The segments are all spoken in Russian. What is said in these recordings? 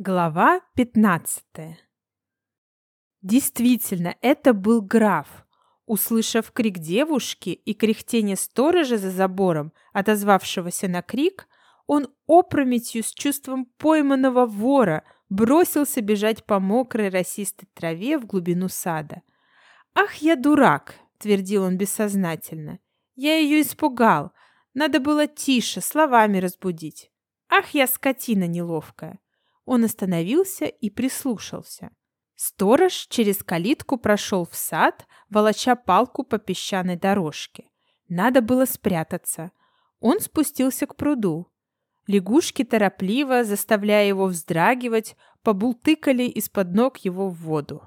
Глава 15 Действительно, это был граф. Услышав крик девушки и кряхтение сторожа за забором, отозвавшегося на крик, он опрометью с чувством пойманного вора бросился бежать по мокрой росистой траве в глубину сада. «Ах, я дурак!» — твердил он бессознательно. «Я ее испугал. Надо было тише, словами разбудить. Ах, я скотина неловкая!» Он остановился и прислушался. Сторож через калитку прошел в сад, волоча палку по песчаной дорожке. Надо было спрятаться. Он спустился к пруду. Лягушки торопливо, заставляя его вздрагивать, побултыкали из-под ног его в воду.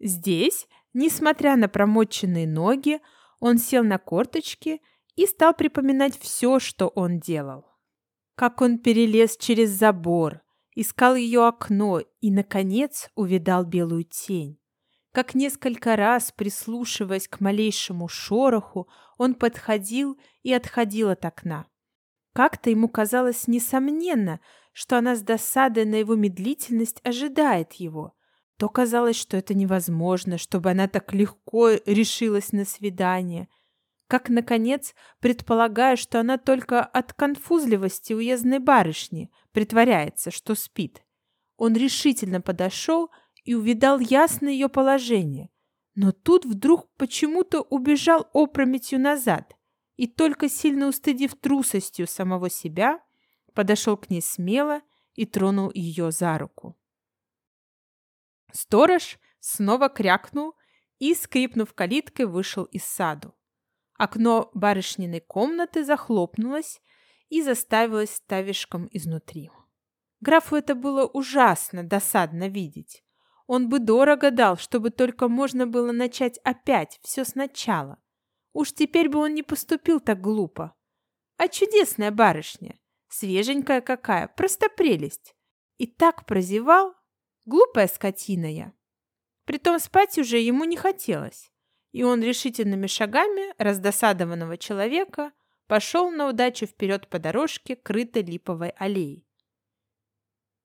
Здесь, несмотря на промоченные ноги, он сел на корточки и стал припоминать все, что он делал. Как он перелез через забор, искал ее окно и, наконец, увидал белую тень. Как несколько раз, прислушиваясь к малейшему шороху, он подходил и отходил от окна. Как-то ему казалось несомненно, что она с досадой на его медлительность ожидает его. То казалось, что это невозможно, чтобы она так легко решилась на свидание – как, наконец, предполагая, что она только от конфузливости уездной барышни притворяется, что спит. Он решительно подошел и увидал ясно ее положение, но тут вдруг почему-то убежал опрометью назад и, только сильно устыдив трусостью самого себя, подошел к ней смело и тронул ее за руку. Сторож снова крякнул и, скрипнув калиткой, вышел из саду. Окно барышниной комнаты захлопнулось и заставилось ставишком изнутри. Графу это было ужасно досадно видеть. Он бы дорого дал, чтобы только можно было начать опять все сначала. Уж теперь бы он не поступил так глупо. А чудесная барышня, свеженькая какая, просто прелесть. И так прозевал, глупая скотина я. Притом спать уже ему не хотелось и он решительными шагами раздосадованного человека пошел на удачу вперед по дорожке, крытой липовой аллеей.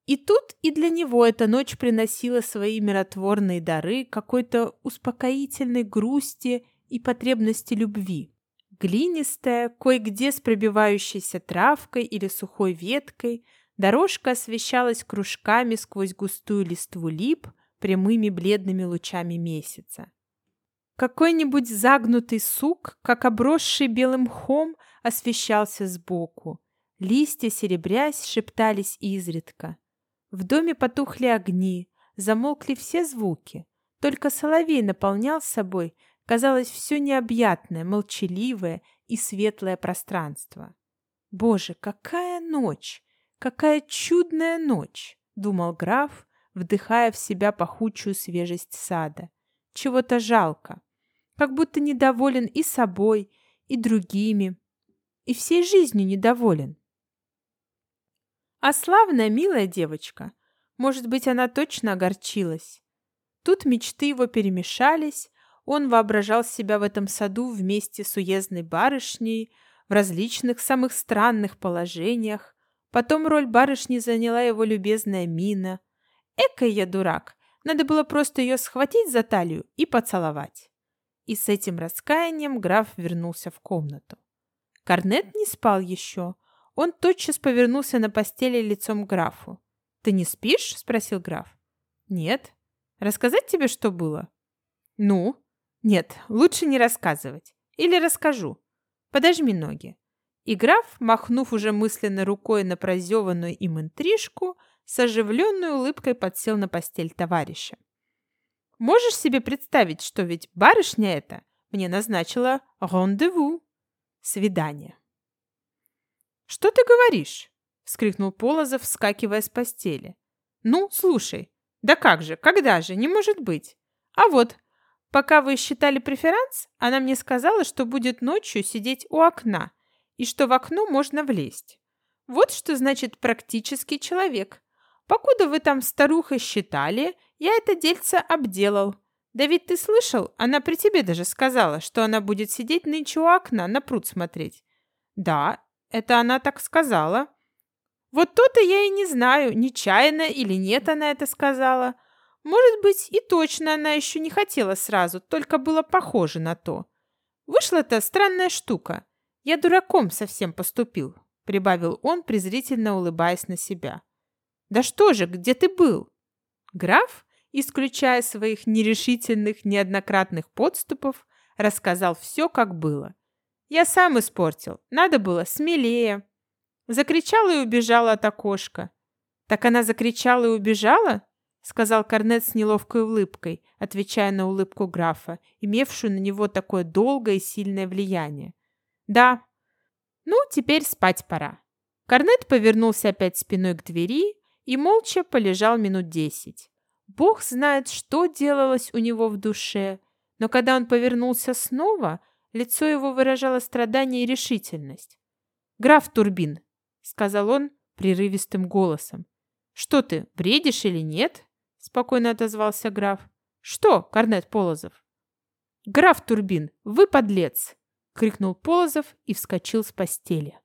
И тут и для него эта ночь приносила свои миротворные дары какой-то успокоительной грусти и потребности любви. Глинистая, кое-где с пробивающейся травкой или сухой веткой, дорожка освещалась кружками сквозь густую листву лип прямыми бледными лучами месяца. Какой-нибудь загнутый сук, как обросший белым мхом, освещался сбоку. Листья, серебрясь, шептались изредка. В доме потухли огни, замолкли все звуки. Только соловей наполнял собой, казалось, все необъятное, молчаливое и светлое пространство. «Боже, какая ночь! Какая чудная ночь!» — думал граф, вдыхая в себя пахучую свежесть сада. «Чего-то жалко как будто недоволен и собой, и другими, и всей жизнью недоволен. А славная, милая девочка, может быть, она точно огорчилась. Тут мечты его перемешались, он воображал себя в этом саду вместе с уездной барышней в различных самых странных положениях. Потом роль барышни заняла его любезная мина. Экой я дурак, надо было просто ее схватить за талию и поцеловать. И с этим раскаянием граф вернулся в комнату. Корнет не спал еще. Он тотчас повернулся на постели лицом к графу. «Ты не спишь?» — спросил граф. «Нет. Рассказать тебе, что было?» «Ну?» «Нет, лучше не рассказывать. Или расскажу. Подожми ноги». И граф, махнув уже мысленно рукой на прозеванную им интрижку, с оживленной улыбкой подсел на постель товарища. Можешь себе представить, что ведь барышня эта мне назначила рандеву, свидание. «Что ты говоришь?» — вскрикнул Полозов, вскакивая с постели. «Ну, слушай, да как же, когда же, не может быть. А вот, пока вы считали преферанс, она мне сказала, что будет ночью сидеть у окна и что в окно можно влезть. Вот что значит практический человек. Покуда вы там старухой считали, я это дельце обделал. Да ведь ты слышал, она при тебе даже сказала, что она будет сидеть нынче у окна на пруд смотреть. Да, это она так сказала. Вот то-то я и не знаю, нечаянно или нет она это сказала. Может быть, и точно она еще не хотела сразу, только было похоже на то. Вышла-то странная штука. Я дураком совсем поступил, прибавил он, презрительно улыбаясь на себя. Да что же, где ты был? Граф, исключая своих нерешительных неоднократных подступов, рассказал все, как было. Я сам испортил. Надо было смелее. Закричала и убежала от окошка. Так она закричала и убежала? сказал Корнет с неловкой улыбкой, отвечая на улыбку графа, имевшую на него такое долгое и сильное влияние. «Да. Ну, теперь спать пора». Корнет повернулся опять спиной к двери и молча полежал минут десять. Бог знает, что делалось у него в душе, но когда он повернулся снова, лицо его выражало страдание и решительность. «Граф Турбин», — сказал он прерывистым голосом, — «что ты, бредишь или нет?» спокойно отозвался граф. Что, Корнет Полозов? Граф Турбин, вы подлец! крикнул Полозов и вскочил с постели.